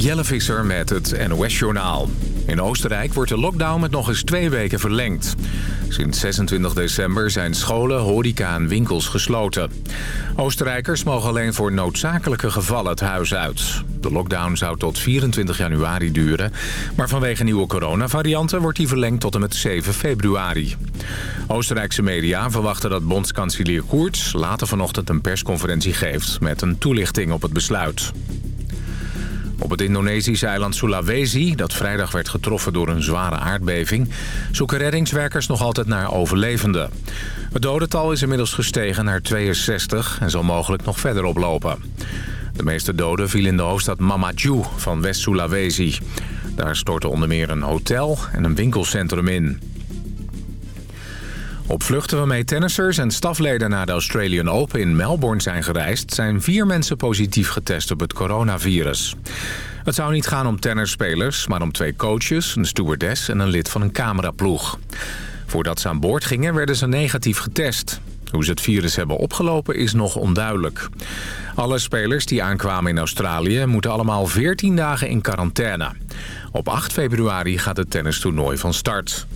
Jelle Visser met het NOS-journaal. In Oostenrijk wordt de lockdown met nog eens twee weken verlengd. Sinds 26 december zijn scholen, horeca en winkels gesloten. Oostenrijkers mogen alleen voor noodzakelijke gevallen het huis uit. De lockdown zou tot 24 januari duren. Maar vanwege nieuwe coronavarianten wordt die verlengd tot en met 7 februari. Oostenrijkse media verwachten dat bondskanselier Koerts later vanochtend een persconferentie geeft... met een toelichting op het besluit. Op het Indonesische eiland Sulawesi, dat vrijdag werd getroffen door een zware aardbeving... zoeken reddingswerkers nog altijd naar overlevenden. Het dodental is inmiddels gestegen naar 62 en zal mogelijk nog verder oplopen. De meeste doden vielen in de hoofdstad Mamaju van West-Sulawesi. Daar stortte onder meer een hotel en een winkelcentrum in. Op vluchten waarmee tennissers en stafleden naar de Australian Open in Melbourne zijn gereisd... zijn vier mensen positief getest op het coronavirus. Het zou niet gaan om tennisspelers, maar om twee coaches, een stewardess en een lid van een cameraploeg. Voordat ze aan boord gingen werden ze negatief getest. Hoe ze het virus hebben opgelopen is nog onduidelijk. Alle spelers die aankwamen in Australië moeten allemaal 14 dagen in quarantaine. Op 8 februari gaat het tennistoernooi van start.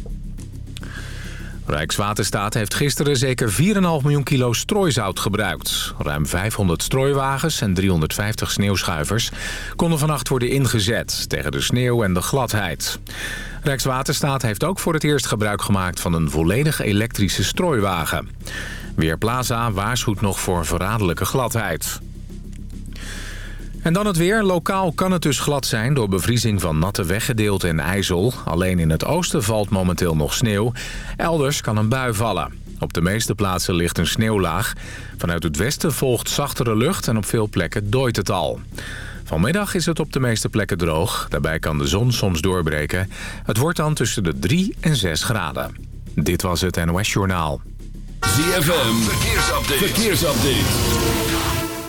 Rijkswaterstaat heeft gisteren zeker 4,5 miljoen kilo strooizout gebruikt. Ruim 500 strooiwagens en 350 sneeuwschuivers konden vannacht worden ingezet tegen de sneeuw en de gladheid. Rijkswaterstaat heeft ook voor het eerst gebruik gemaakt van een volledig elektrische strooiwagen. Weerplaza waarschuwt nog voor verraderlijke gladheid. En dan het weer. Lokaal kan het dus glad zijn door bevriezing van natte weggedeelten en ijzel. Alleen in het oosten valt momenteel nog sneeuw. Elders kan een bui vallen. Op de meeste plaatsen ligt een sneeuwlaag. Vanuit het westen volgt zachtere lucht en op veel plekken dooit het al. Vanmiddag is het op de meeste plekken droog. Daarbij kan de zon soms doorbreken. Het wordt dan tussen de 3 en 6 graden. Dit was het NOS Journaal. ZFM, verkeersupdate. verkeersupdate.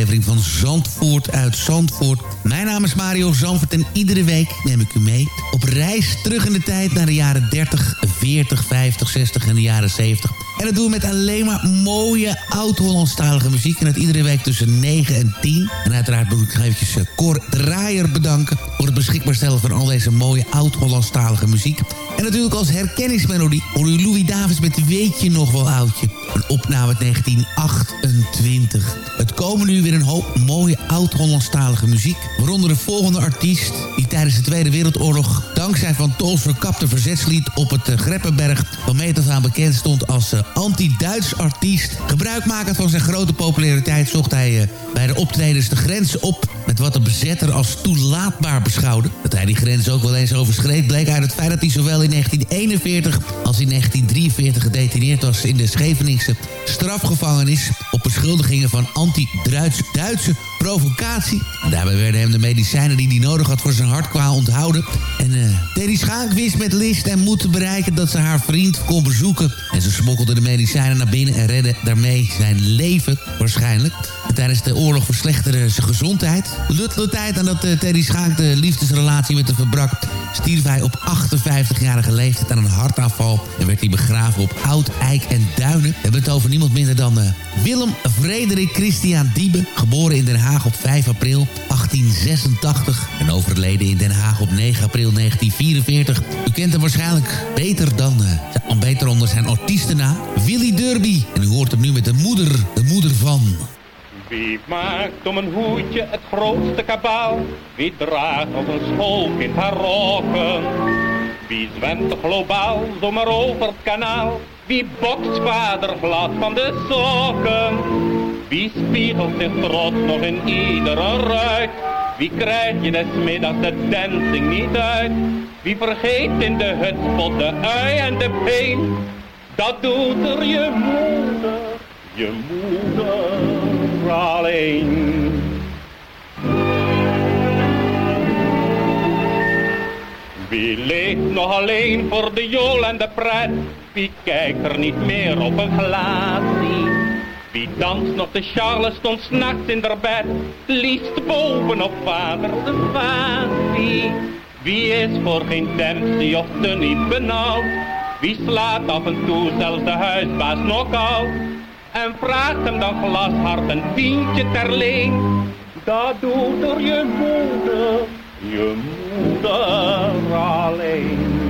aflevering van Zandvoort uit Zandvoort. Mijn naam is Mario Zandvoort en iedere week neem ik u mee op reis terug in de tijd naar de jaren 30, 40, 50, 60 en de jaren 70. En dat doen we met alleen maar mooie oud-Hollandstalige muziek. En dat iedere week tussen 9 en 10. En uiteraard moet ik eventjes eh, Cor Draaier bedanken... voor het beschikbaar stellen van al deze mooie oud-Hollandstalige muziek. En natuurlijk als herkenningsmelodie hoor u Louis Davis met Weet je nog wel oudje. Een opname uit 1928. Het komen nu weer een hoop mooie oud-Hollandstalige muziek. Waaronder de volgende artiest die tijdens de Tweede Wereldoorlog... dankzij Van Tols verkapte verzetslied op het eh, Greppenberg... van af aan bekend stond als eh, anti-Duits artiest. Gebruikmakend van zijn grote populariteit zocht hij eh, bij de optredens de grenzen op... met wat de bezetter als toelaatbaar beschouwde. Dat hij die grens ook wel eens overschreed bleek uit het feit dat hij zowel in in 1941 als in 1943 gedetineerd was in de Strafgevangenis op beschuldigingen van anti-Duitse provocatie. daarbij werden hem de medicijnen die hij nodig had voor zijn hartkwaal onthouden. En uh, Teddy Schaak wist met list en moed te bereiken dat ze haar vriend kon bezoeken. En ze smokkelde de medicijnen naar binnen en redde daarmee zijn leven waarschijnlijk. En tijdens de oorlog verslechterde zijn gezondheid. De tijd aan dat uh, Teddy Schaak de liefdesrelatie met de verbrak... stierf hij op 58-jarige leeftijd aan een hartaanval... en werd hij begraven op Oud, Eik en Duinen. We hebben het over niemand minder dan uh, Willem Frederik Christian Diebe... geboren in Den Haag op 5 april 1886... en overleden in Den Haag op 9 april 1944. U kent hem waarschijnlijk beter dan... Uh, beter onder zijn artiestennaam Willy Derby. En u hoort hem nu met de moeder, de moeder van... Wie maakt om een hoedje het grootste kabaal? Wie draagt als een schoolkind haar rokken? Wie zwemt globaal zomaar over het kanaal? Wie bokst vader glad van de sokken? Wie spiegelt zich trots nog in iedere ruit? Wie krijg je des middags de dancing niet uit? Wie vergeet in de hutspot de ui en de peen? Dat doet er je moeder, je moeder alleen. Wie leeft nog alleen voor de jol en de pret? Wie kijkt er niet meer op een glaasje? Wie danst nog de Charleston s'nachts in der bed? Liefst bovenop vader de. Wie is voor geen Dempsey of te niet benauwd? Wie slaat af en toe zelfs de huisbaas nog out? En vraagt hem dan glashard een tientje ter leen. Dat doet er je moeder, je moeder alleen.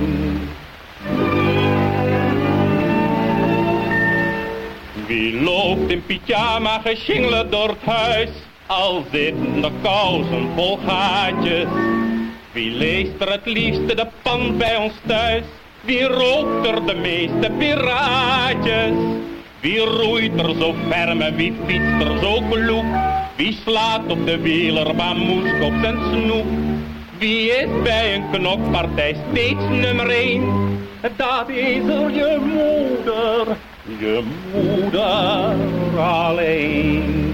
Wie loopt in pyjama geschingelen door het huis, al zitten de kousen vol gaatjes. Wie leest er het liefste de pan bij ons thuis? Wie rookt er de meeste piraatjes? Wie roeit er zo ferm wie fietst er zo kloek? Wie slaat op de wielerbaan moesk op zijn snoep? Wie is bij een knokpartij steeds nummer één? Dat is er je moeder, je moeder alleen.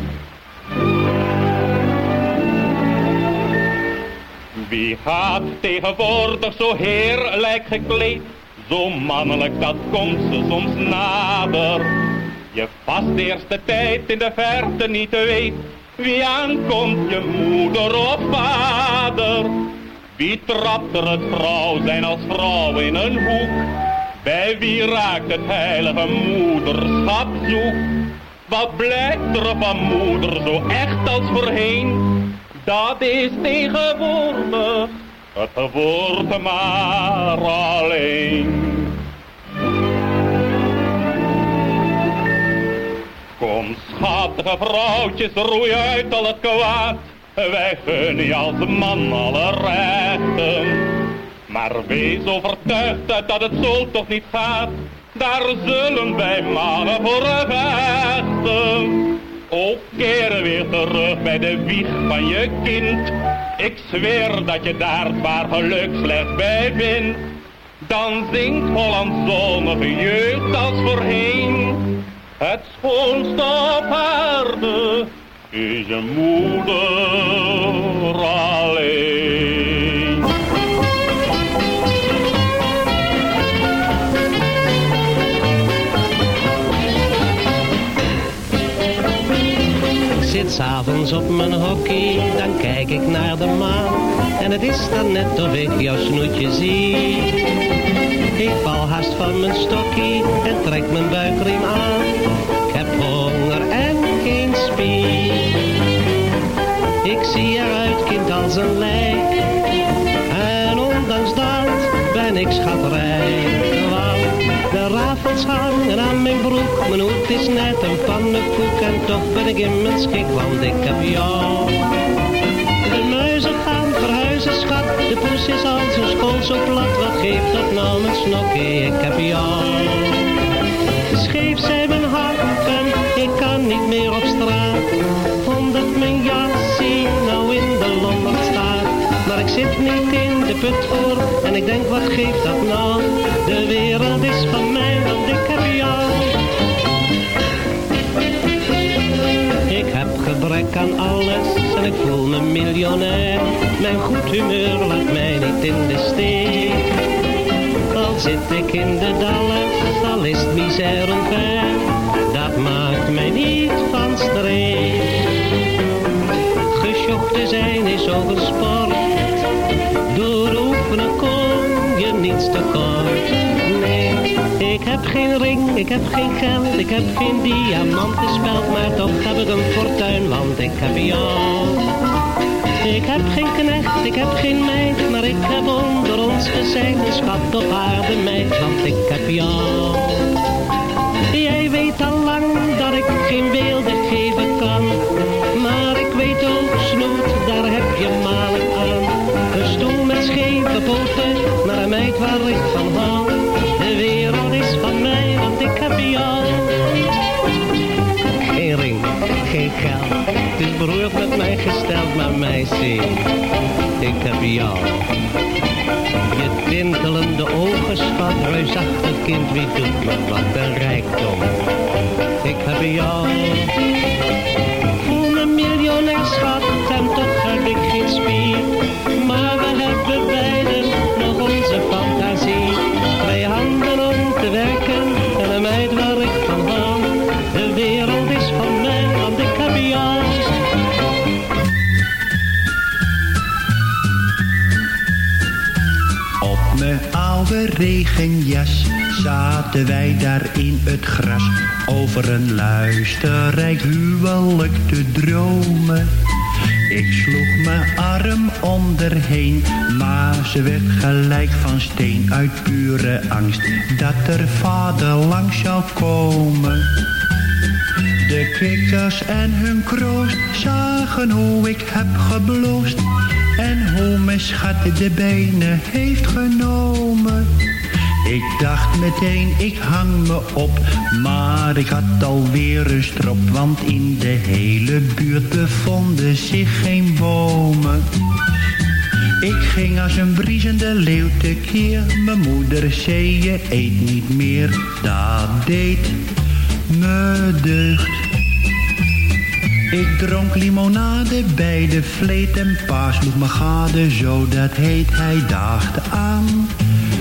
Wie gaat tegenwoordig zo heerlijk gekleed? Zo mannelijk, dat komt ze soms nader. Je vast de eerste tijd in de verte niet weet. Wie aankomt, je moeder of vader? Wie trapt er het vrouw zijn als vrouw in een hoek? Bij wie raakt het heilige moederschap zoek? Wat blijft er van moeder zo echt als voorheen? Dat is tegenwoordig het wordt maar alleen. Schattige vrouwtjes, roei uit al het kwaad. Wij gunnen als man alle rechten. Maar wees overtuigd dat het zo toch niet gaat. Daar zullen wij mannen voor vechten. Ook keren weer terug bij de wieg van je kind. Ik zweer dat je daar waar geluk slechts bij vindt. Dan zingt Holland zonnige jeugd als voorheen. Het schoonste op is je moeder alleen. zit s'avonds op mijn hockey, dan kijk ik naar de maan. En het is dan net of ik jouw snoetje zie. Ik val haast van mijn stokkie en trek mijn buikriem aan. Ik heb honger en geen spier. Ik zie eruit, kind, als een lijk. En ondanks dat ben ik schatrijk de rafels hangen aan mijn broek. Mijn hoed is net een pannenkoek en toch ben ik in mijn schik, want ik heb jou. De poes is al zo school, zo plat. Wat geeft dat nou mijn snokkie? Ik heb jou. Scheef zijn mijn hakken, ik kan niet meer op straat. Omdat mijn jasje nou in de lombard staat. Maar ik zit niet in de put voor en ik denk, wat geeft dat nou? De wereld is van mij, want ik heb jou. Aan alles en ik voel me miljonair. Mijn goed humeur laat mij niet in de steek. Al zit ik in de dalles, al is het misère ver. Geen ring, ik heb geen geld, ik heb geen diamanten speld, maar toch heb ik een fortuin, want ik heb jou. Ik heb geen knecht, ik heb geen meid, maar ik heb onder ons gezegd een schat op aarde meid, want ik heb jou. Jij weet al lang dat ik geen beelden geven kan, maar ik weet ook snoet, daar heb je malen aan. Een stoel met scheve poten, maar een meid waar ik beroerd met mij gesteld, maar meisje, ik heb jou. Je tintelende ogen, schat, reusachtig kind, wie doet me wat een rijkdom. Ik heb jou. Voel me miljonair, schat, en toch heb ik geen spier. Maar zaten wij daar in het gras over een luisterrijk huwelijk te dromen. Ik sloeg mijn arm onderheen, maar ze werd gelijk van steen uit pure angst dat er vader langs zou komen. De kwikkers en hun kroost zagen hoe ik heb gebloosd en hoe mijn schat de benen heeft genomen. Ik dacht meteen, ik hang me op, maar ik had alweer een strop, want in de hele buurt bevonden zich geen bomen. Ik ging als een briesende leeuw tekeer, mijn moeder zei je eet niet meer, dat deed me deugd. Ik dronk limonade bij de vleet en pa sloeg me gade, zo dat heet hij dacht aan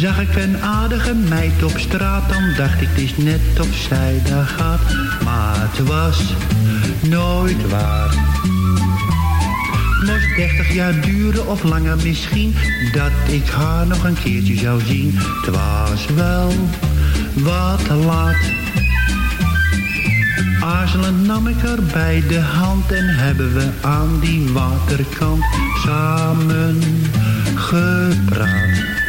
Zag ik een aardige meid op straat, dan dacht ik het is net of zij daar gaat. Maar het was nooit waar. Moest dertig jaar duren of langer misschien, dat ik haar nog een keertje zou zien. Het was wel wat laat. Aarzelend nam ik haar bij de hand en hebben we aan die waterkant samen gepraat.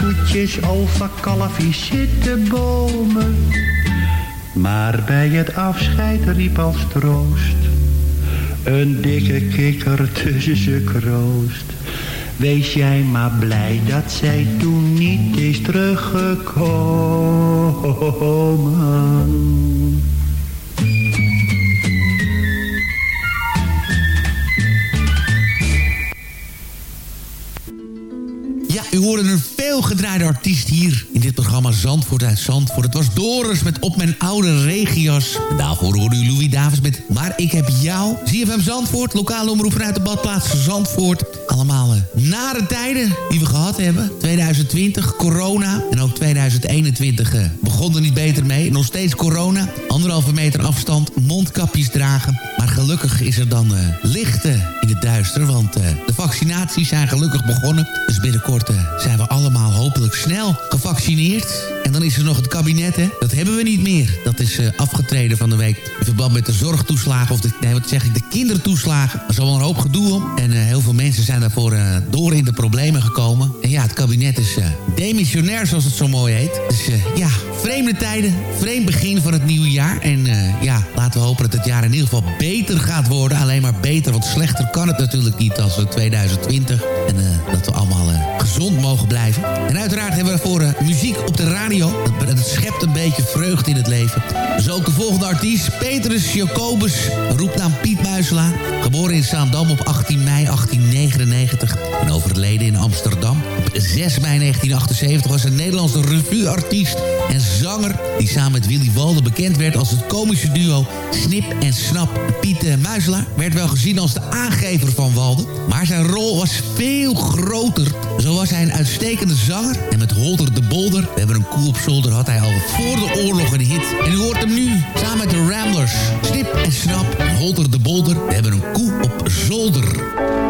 koetjes, over kalfjes zitten bomen. Maar bij het afscheid riep als troost een dikke kikker tussen ze kroost. Wees jij maar blij dat zij toen niet is teruggekomen. Ja, u hoorde een veelgedraaide artiest hier in dit programma Zandvoort uit Zandvoort. Het was Doris met Op mijn oude regias. Daarvoor hoorde u Louis Davis met Maar ik heb jou. ZFM Zandvoort, lokale omroep vanuit de badplaats Zandvoort. Allemaal uh, nare tijden die we gehad hebben. 2020, corona. En ook 2021 uh, begon er niet beter mee. Nog steeds corona. Anderhalve meter afstand, mondkapjes dragen. Maar gelukkig is er dan uh, licht in het duister. Want de vaccinaties zijn gelukkig begonnen. Dus binnenkort zijn we allemaal hopelijk snel gevaccineerd. En dan is er nog het kabinet, hè. Dat hebben we niet meer. Dat is uh, afgetreden van de week. In verband met de zorgtoeslagen, of de, nee, wat zeg ik, de kindertoeslagen. Er is al een hoop gedoe om. En heel veel mensen zijn daarvoor door in de problemen gekomen. En ja, het kabinet is demissionair, zoals het zo mooi heet. Dus ja, vreemde tijden. Vreemd begin van het nieuwe jaar. En ja, laten we hopen dat het jaar in ieder geval beter gaat worden. Alleen maar beter, want slechter kan het natuurlijk niet als 2020. En dat we allemaal gezond mogen blijven. En uiteraard hebben we voor muziek op de radio. Het schept een beetje vreugde in het leven. Dus ook de volgende artiest, Petrus Jacobus, roepnaam Piet Muiselaar. Geboren in Zaandam op 18 mei 1899 en overleden in Amsterdam. Op 6 mei 1978 was een Nederlandse revueartiest en zanger... die samen met Willy Walden bekend werd als het komische duo Snip en Snap. Piet Muiselaar werd wel gezien als de aangever van Walden... maar zijn rol was veel groter. Zo was hij een uitstekende zanger en met Holder de Bolder... we hebben een koe op zolder had hij al voor de oorlog een hit. En u hoort hem nu samen met de Ramblers. Snip en Snap Holder de Bolder. We hebben een koe op zolder.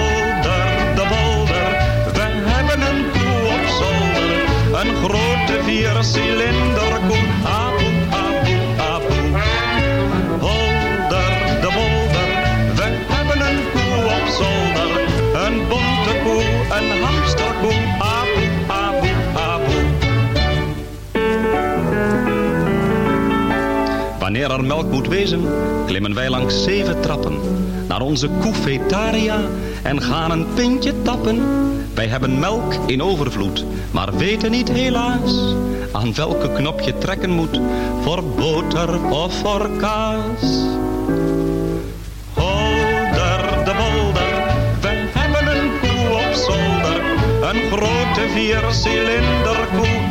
grote viercilinder koe, abu, abu, abu. Holder de bolder, we hebben een koe op zolder. Een bonte koe, een hamsterkoe, abu, abu, abu. Wanneer er melk moet wezen, klimmen wij langs zeven trappen naar onze koefetaria en gaan een pintje tappen. Wij hebben melk in overvloed, maar weten niet helaas aan welke knop je trekken moet voor boter of voor kaas. Holder de bolder, we hebben een koe op zolder, een grote viercilinder koe,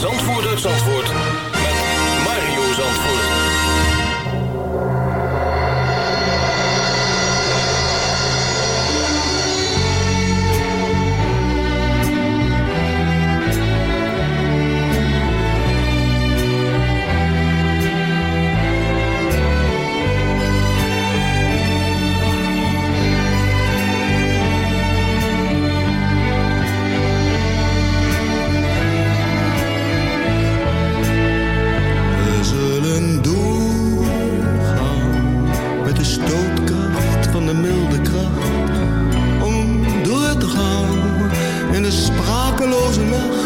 Zandvoort uit Zandvoort met Mario Zandvoort. roekeloze lucht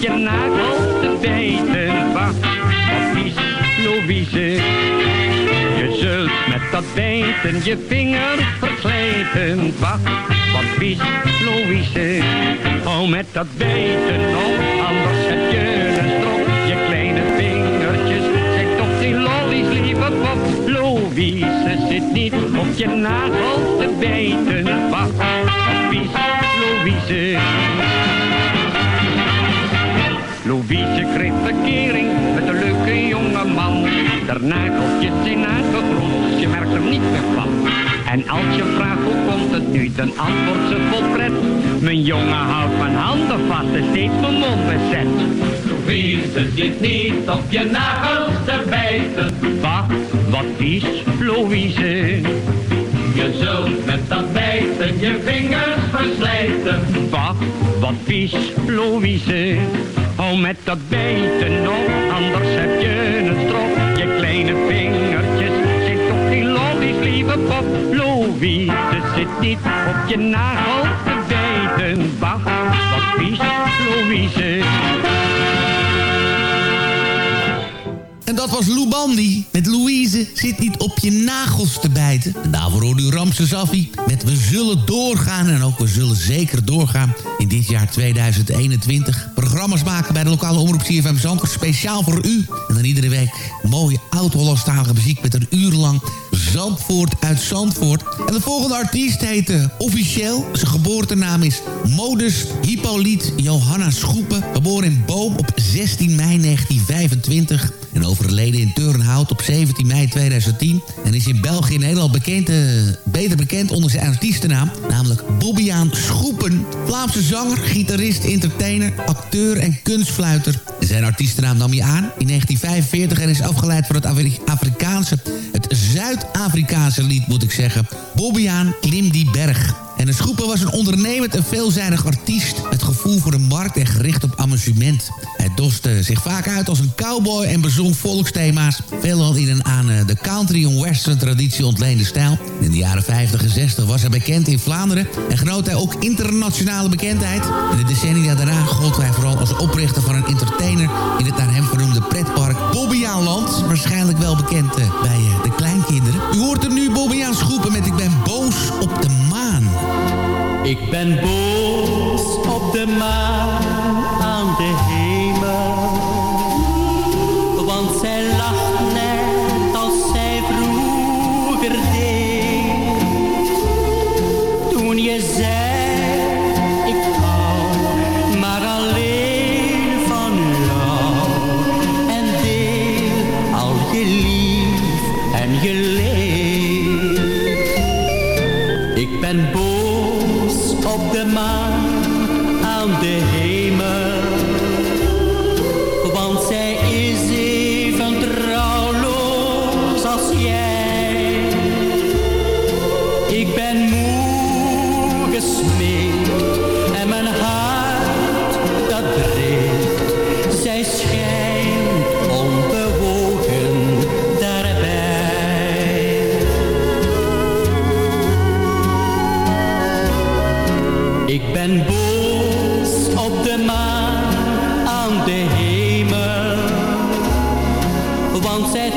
je nagel te bijten. Wacht, is Louise? Je zult met dat bijten je vinger verslijten. Wacht, wat vies, Louise. Hou met dat bijten op, anders heb je een strop. Je kleine vingertjes zijn toch die lollies, lieve pop. Louise zit niet op je nagel te bijten. Wacht, wat vies, Louise. Louise kreeg verkering met een leuke jonge man. Der nageltjes zijn uitgegroeid, je merkt er niet meer van. En als je vraagt hoe komt het nu, dan antwoordt ze vol pret. Mijn jongen houdt mijn handen vast en steeds mijn mond bezet. Louise zit niet op je nagels te bijten. Wacht, wat is Louise? Je zult met dat bijten je vingers verslijten. Wacht, wat vies, Louise. Hou met dat bijten op, anders heb je een strop. Je kleine vingertjes zijn toch die lollies, lieve pop. Louise zit niet op je nagel te bijten. Wacht, wat vies, Louise. Dat was Lou Bandy met Louise zit niet op je nagels te bijten. En daarvoor hoorde u Ramse Zaffi met We zullen doorgaan. En ook we zullen zeker doorgaan in dit jaar 2021. Programma's maken bij de lokale omroep CFM Zandvoort. Speciaal voor u. En dan iedere week mooie oud-Hollandstalige muziek met een uur lang Zandvoort uit Zandvoort. En de volgende artiest heet uh, officieel. Zijn geboortenaam is Modus Hippolyte Johanna Schoepen. Geboren in Boom op 16 mei 1925. En overleden in Turnhout op 17 mei 2010. En is in België en Nederland bekend, uh, beter bekend onder zijn artiestennaam. Namelijk Bobbiaan Schoepen. Vlaamse zanger, gitarist, entertainer, acteur en kunstfluiter. Zijn artiestennaam nam hij aan in 1945 en is afgeleid van het Afri Afrikaanse... het Zuid-Afrikaanse lied, moet ik zeggen. Bobbiaan Klim die berg. En de Schoepen was een ondernemend en veelzijdig artiest... met gevoel voor de markt en gericht op amusement. Hij doste zich vaak uit als een cowboy en bezong volksthema's... veelal in een aan de country en western traditie ontleende stijl. In de jaren 50 en 60 was hij bekend in Vlaanderen... en genoot hij ook internationale bekendheid. In de decennia daarna gold hij vooral als oprichter van een entertainer... in het naar hem vernoemde pretpark Bobbejaanland. Waarschijnlijk wel bekend bij de kleinkinderen. U hoort hem nu Bobbejaans Schoepen Ik ben boos op de maan op de maan aan de hemel. Want zij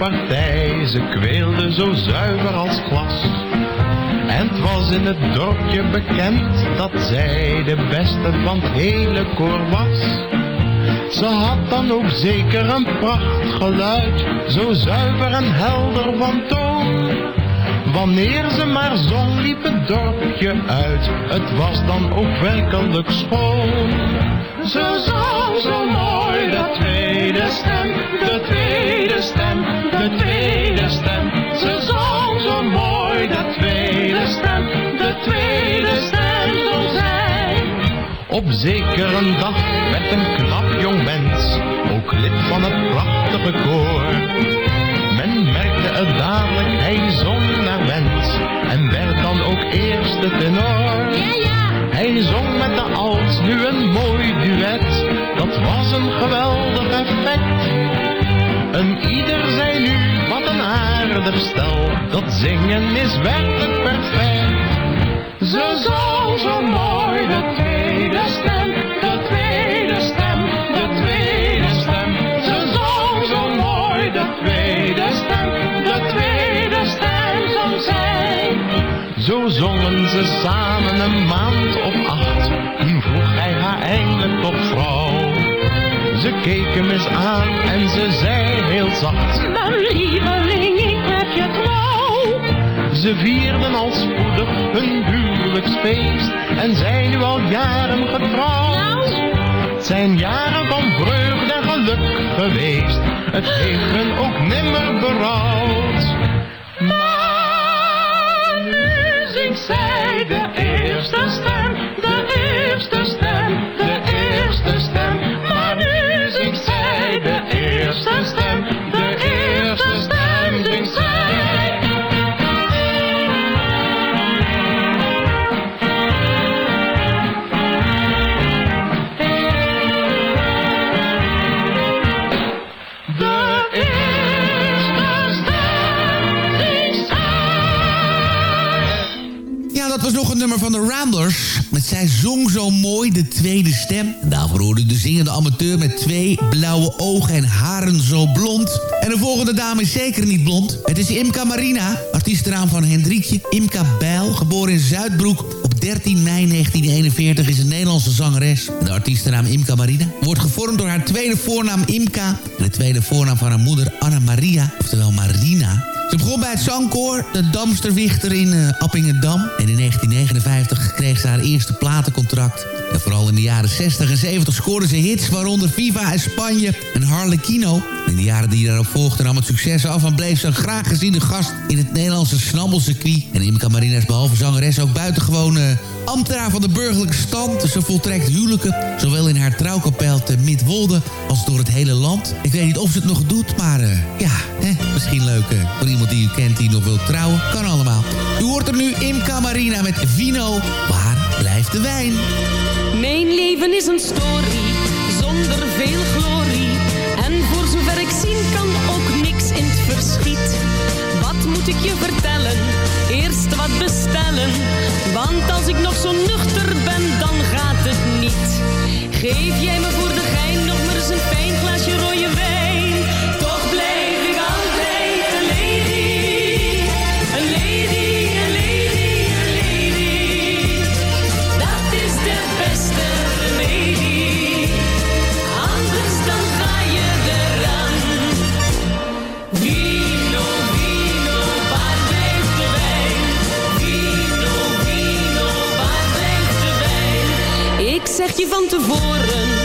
altpartij, ze kweelden zo zuiver als glas. En het was in het dorpje bekend dat zij de beste van het hele koor was. Ze had dan ook zeker een prachtgeluid, zo zuiver en helder van toon. Wanneer ze maar zong liep het dorpje uit, het was dan ook werkelijk schoon. Ze zong zo mooi de tweede stem, de tweede stem, de tweede stem. Ze zong zo mooi de tweede stem, de tweede stem zong zij. Op een dag werd een knap jong mens, ook lid van het prachtige koor. Men merkte het dadelijk, hij zong naar wens en werd dan ook eerste tenor. Hij zong met de alt nu een mooi duet, dat was een geweldig effect. En ieder zei nu, wat een aardig stel, dat zingen is werkelijk perfect. Ze zong zo mooi de tweede stem, zongen ze samen een maand of acht, toen vroeg hij haar eindelijk tot vrouw. Ze hem eens aan en ze zei heel zacht, Maar lieveling, ik heb je trouw. ze vierden al spoedig hun huwelijksfeest en zijn nu al jaren getrouwd. Het zijn jaren van vreugde en geluk geweest, het heeft hun ook nimmer berouwd. Eerste stem, van de Ramblers. Met zij zong zo mooi de tweede stem. En daarvoor hoorde de zingende amateur met twee blauwe ogen en haren zo blond. En de volgende dame is zeker niet blond. Het is Imka Marina, artiestenaam van Hendrikje. Imka Bijl, geboren in Zuidbroek op 13 mei 1941 is een Nederlandse zangeres. De artiestennaam Imka Marina wordt gevormd door haar tweede voornaam Imka... en de tweede voornaam van haar moeder Anna Maria, oftewel Marina... Ze begon bij het zangkoor, de Damsterwichter in uh, Appingedam. En in 1959 kreeg ze haar eerste platencontract. En vooral in de jaren 60 en 70 scoorde ze hits, waaronder Viva in Spanje en Harlequino. In de jaren die daarop volgden nam het succes af en bleef ze een graag geziene gast in het Nederlandse snabbelcircuit. En Imka Marina is behalve zangeres ook buitengewoon uh, ambtenaar van de burgerlijke stand. Ze voltrekt huwelijken, zowel in haar trouwkapel te Midwolde als door het hele land. Ik weet niet of ze het nog doet, maar uh, ja, hè, misschien leuk uh, voor iemand die u kent die nog wil trouwen. Kan allemaal. U hoort er nu Imka Marina met Vino. Blijft de wijn? Mijn leven is een story, zonder veel glorie. En voor zover ik zien kan ook niks in het verschiet. Wat moet ik je vertellen? Eerst wat bestellen. Want als ik nog zo nuchter ben, dan gaat het niet. Geef jij me voor de gein nog maar eens een fijn glaasje rode wijn. Van tevoren,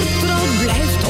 ik je doe vertrouw blijft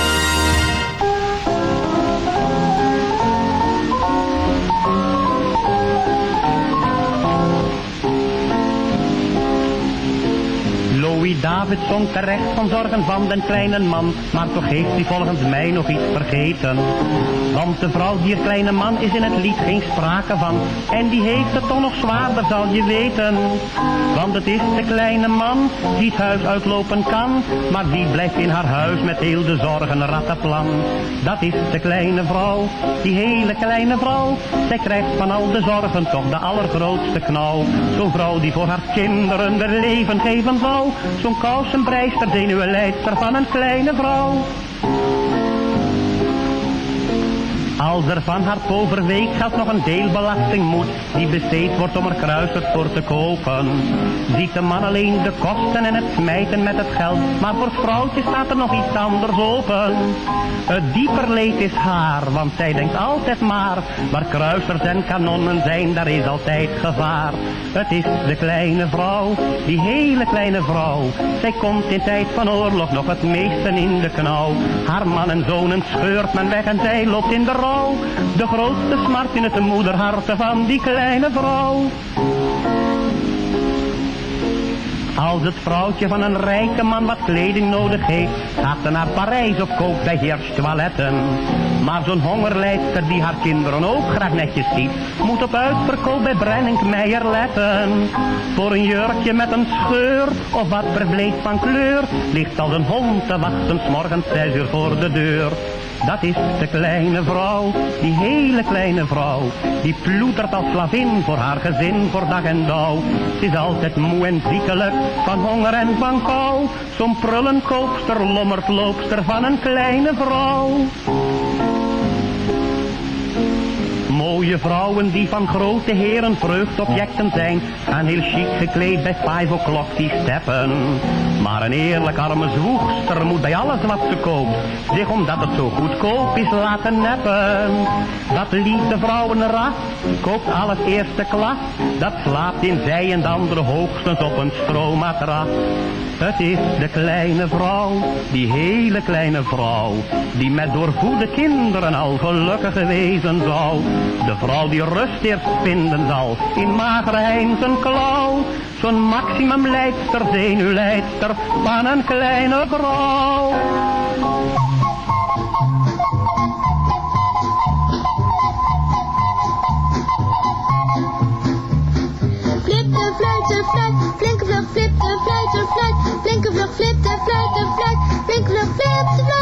Louis David zong terecht van zorgen van den kleine man, maar toch heeft hij volgens mij nog iets vergeten. Want de vrouw die kleine man is in het lied geen sprake van, en die heeft het toch nog zwaarder zal je weten. Want het is de kleine man die het huis uitlopen kan, maar wie blijft in haar huis met heel de zorgen rattenplan. Dat is de kleine vrouw, die hele kleine vrouw, zij krijgt van al de zorgen toch de allergrootste knauw. Zo'n vrouw die voor haar kinderen de leven geven zou, zo'n kousenbreister, zenuwenleidster van een kleine vrouw. Als er van haar overweekgeld nog een deelbelasting moet, die besteed wordt om er kruisers voor te kopen. Ziet de man alleen de kosten en het smijten met het geld, maar voor het vrouwtje staat er nog iets anders open. Het dieper leed is haar, want zij denkt altijd maar, waar kruisers en kanonnen zijn, daar is altijd gevaar. Het is de kleine vrouw, die hele kleine vrouw, zij komt in tijd van oorlog nog het meeste in de knauw. Haar man en zonen scheurt men weg en zij loopt in de rouw. De grootste smart in het moederharte van die kleine vrouw. Als het vrouwtje van een rijke man wat kleding nodig heeft, gaat ze naar Parijs of koopt bij Heers toiletten. Maar zo'n hongerlijster die haar kinderen ook graag netjes ziet, moet op uitverkoop bij Brenninkmeijer letten. Voor een jurkje met een scheur of wat verbleekt van kleur, ligt als een hond te wachten, 's morgens zes uur voor de deur. Dat is de kleine vrouw, die hele kleine vrouw. Die ploetert als slavin voor haar gezin, voor dag en dauw. Ze is altijd moe en ziekelijk, van honger en van kou. Zo'n prullenkoopster, lommert loopster van een kleine vrouw. Mooie vrouwen die van grote heren vreugdobjecten zijn, gaan heel chic gekleed bij five o'clock die steppen. Maar een eerlijk arme zwoegster moet bij alles wat ze koopt, zich omdat het zo goedkoop is laten neppen. Dat liefde vrouwenras koopt alles eerste klas, dat slaapt in zij en de andere hoogstens op een stroommatras. Het is de kleine vrouw, die hele kleine vrouw, die met doorvoede kinderen al gelukkig wezen zou. De vrouw die rust eerst vinden zal, in magere zijn klauw. Zo'n maximum leidster, zenuwleidster van een kleine vrouw. Flip de fluit, de fluit, flinke vlug, flip de fluit, flinke vlug, flip de fluit, flinke vlug, flip de fluit,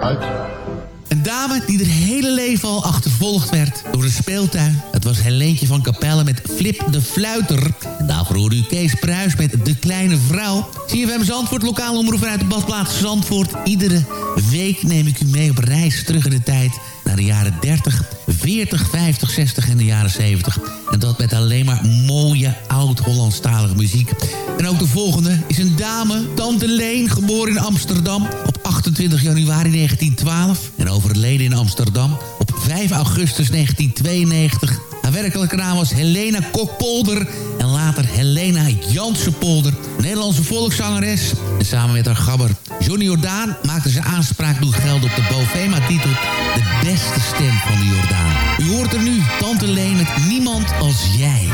uit. Een dame die haar hele leven al achtervolgd werd door de speeltuin. Het was Helentje van Capelle met Flip de Fluiter. En daarvoor hoorde u Kees Pruis met De Kleine Vrouw. CFM Zandvoort, lokaal omroep vanuit de badplaats Zandvoort. Iedere week neem ik u mee op reis terug in de tijd... naar de jaren 30, 40, 50, 60 en de jaren 70. En dat met alleen maar mooie oud-Hollandstalige muziek. En ook de volgende is een dame, Tante Leen, geboren in Amsterdam... op 28 januari 1912 en overleden in Amsterdam op 5 augustus 1992. Haar werkelijke naam was Helena Kokpolder en later Helena Jansenpolder. Nederlandse volkszangeres. En samen met haar gabber Johnny Jordaan maakte ze aanspraak doen geld op de Bovema-titel De beste stem van de Jordaan. U hoort er nu Tante Leen Niemand als jij.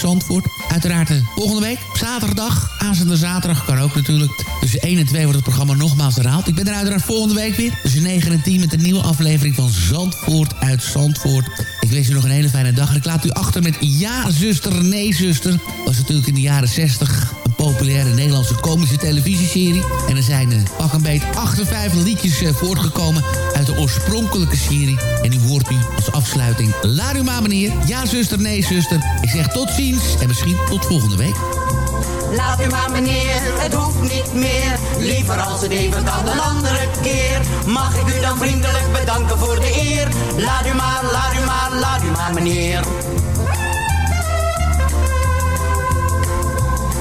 Zandvoort uit Zandvoort. Uiteraard eh, volgende week, zaterdag, aanstaande zaterdag, kan ook natuurlijk. Tussen 1 en 2 wordt het programma nogmaals herhaald. Ik ben er uiteraard volgende week weer. Tussen 9 en 10 met een nieuwe aflevering van Zandvoort uit Zandvoort. Ik wens u nog een hele fijne dag. En ik laat u achter met Ja, zuster, nee, zuster. Was natuurlijk in de jaren 60 een populaire Nederlandse komische televisieserie. En er zijn eh, pak een beet 58 liedjes eh, voortgekomen uit de oorspronkelijke serie. En u hoort u als afsluiting Laat u maar meneer. Ja, zuster, nee, zuster. Ik zeg tot ziens en misschien tot volgende week. Laat u maar meneer, het hoeft niet meer. Liever als het even kan een andere keer. Mag ik u dan vriendelijk bedanken voor de eer? Laat u maar, laat u maar, laat u maar meneer.